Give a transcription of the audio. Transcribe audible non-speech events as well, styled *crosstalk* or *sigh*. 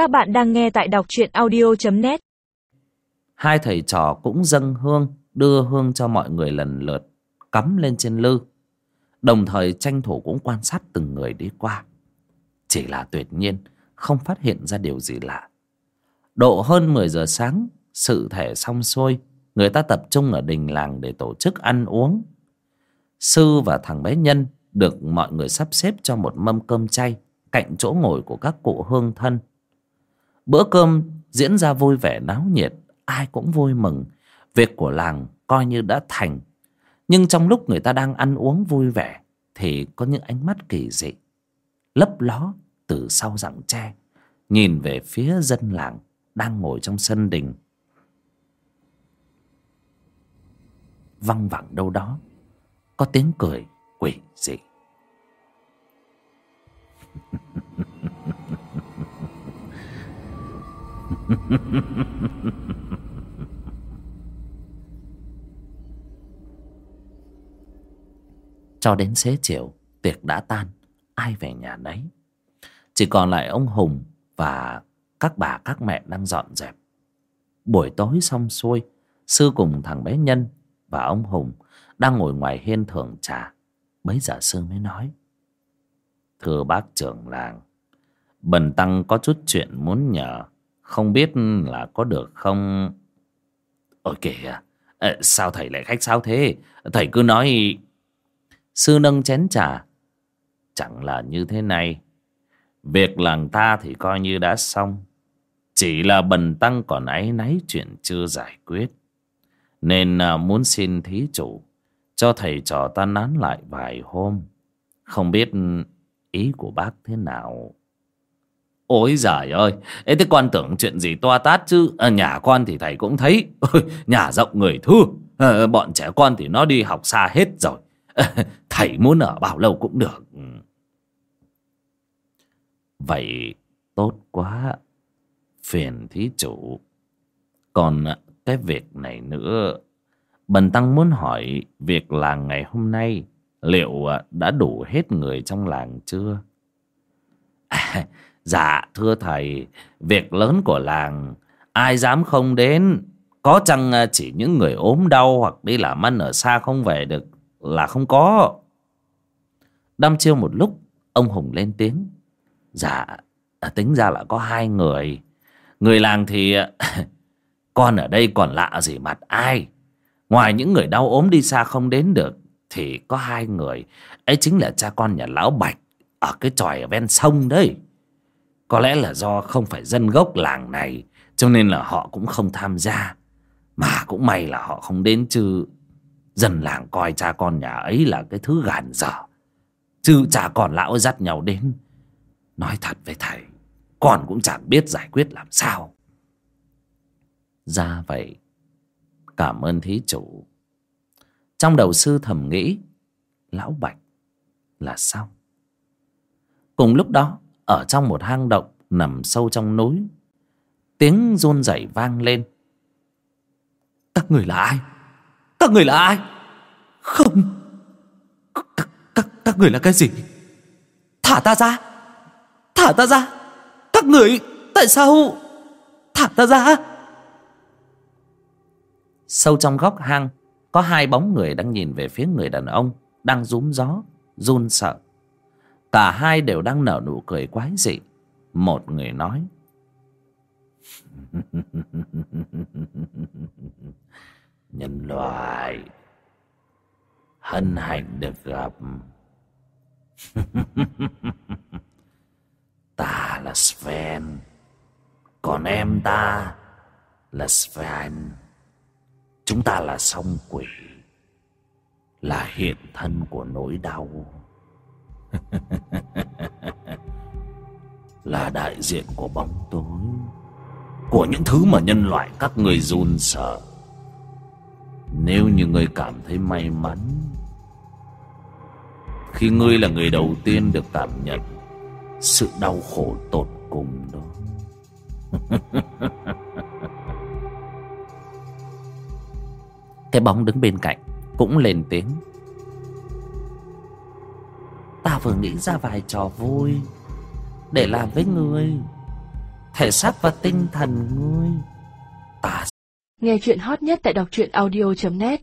Các bạn đang nghe tại đọc truyện audio.net Hai thầy trò cũng dâng hương, Đưa hương cho mọi người lần lượt, Cắm lên trên lư. Đồng thời tranh thủ cũng quan sát từng người đi qua. Chỉ là tuyệt nhiên, Không phát hiện ra điều gì lạ. Độ hơn 10 giờ sáng, Sự thể xong xuôi, Người ta tập trung ở đình làng để tổ chức ăn uống. Sư và thằng bé Nhân Được mọi người sắp xếp cho một mâm cơm chay Cạnh chỗ ngồi của các cụ hương thân. Bữa cơm diễn ra vui vẻ náo nhiệt, Ai cũng vui mừng. Việc của làng coi như đã thành. Nhưng trong lúc người ta đang ăn uống vui vẻ Thì có những ánh mắt kỳ dị, Lấp ló từ sau rặng tre, Nhìn về phía dân làng Đang ngồi trong sân đình. Văng vẳng đâu đó, Có tiếng cười quỷ dị. *laughs* Cho đến xế chiều, Tiệc đã tan, Ai về nhà nấy. Chỉ còn lại ông Hùng Và các bà, các mẹ đang dọn dẹp. Buổi tối xong xuôi, Sư cùng thằng bé Nhân Và ông Hùng Đang ngồi ngoài hiên thưởng trà. Bấy giờ sư mới nói, Thưa bác trưởng làng, Bần tăng có chút chuyện muốn nhờ. Không biết là có được không? Ôi kìa à, Sao thầy lại khách sao thế? Thầy cứ nói Sư nâng chén trà. Chẳng là như thế này. Việc làng ta thì coi như đã xong. Chỉ là bần tăng còn áy náy chuyện chưa giải quyết. Nên à, muốn xin thí chủ Cho thầy trò ta nán lại vài hôm. Không biết ý của bác thế nào. Ôi giời ơi. Ê thế quan tưởng chuyện gì toa tát chứ? À, Nhà con thì thầy cũng thấy. *laughs* Ôi, Nhà rộng người thưa, à, Bọn trẻ con thì nó đi học xa hết rồi. À, *laughs* Thầy muốn ở bao lâu cũng được. Ừ. Vậy tốt quá. Phiền thí chủ. Còn à, cái việc này nữa. Bần Tăng muốn hỏi Việc làng ngày hôm nay Liệu à, đã đủ hết người trong làng chưa? À, Dạ thưa thầy, Việc lớn của làng, Ai dám không đến? Có chăng à, chỉ những người ốm đau Hoặc đi làm ăn ở xa không về được Là không có? Đăm chiêu một lúc, Ông Hùng lên tiếng. Dạ à, tính ra là có hai người. Người làng thì à, *laughs* Con ở đây còn lạ gì mặt ai? Ngoài những người đau ốm đi xa không đến được Thì có hai người. Ấy chính là cha con nhà lão Bạch Ở cái tròi ở ven sông đấy có lẽ là do không phải dân gốc làng này, Cho nên là họ cũng không tham gia. Mà cũng may là họ không đến chứ. Dân làng coi cha con nhà ấy là cái thứ gàn dở. Chứ cha con lão dắt nhau đến. Nói thật với thầy, Con cũng chẳng biết giải quyết làm sao. Ra vậy, Cảm ơn thí chủ. Trong đầu sư thầm nghĩ, Lão Bạch là xong Cùng lúc đó ở trong một hang động nằm sâu trong núi. Tiếng run rẩy vang lên. Các người là ai? Các người là ai? Không. Các, các, các người là cái gì? Thả ta ra. Thả ta ra. Các người tại sao? Thả ta ra. Sâu trong góc hang có hai bóng người đang nhìn về phía người đàn ông đang rúm gió run sợ. Cả hai đều đang nở nụ cười quái dị. Một người nói. *laughs* Nhân loại. Hân hạnh được gặp. *laughs* Ta là Sven. Còn em ta là Sven. Chúng ta là song quỷ. Là hiện thân của nỗi đau là đại diện của bóng tối, của những thứ mà nhân loại các người run sợ. Nếu như người cảm thấy may mắn, khi ngươi là người đầu tiên được cảm nhận sự đau khổ tột cùng đó. *laughs* Cái bóng đứng bên cạnh cũng lên tiếng. Ta vừa nghĩ ra vài trò vui Để làm với ngươi. Thể xác và tinh thần ngươi. Ta Nghe chuyện hot nhất tại đọc truyện audio.net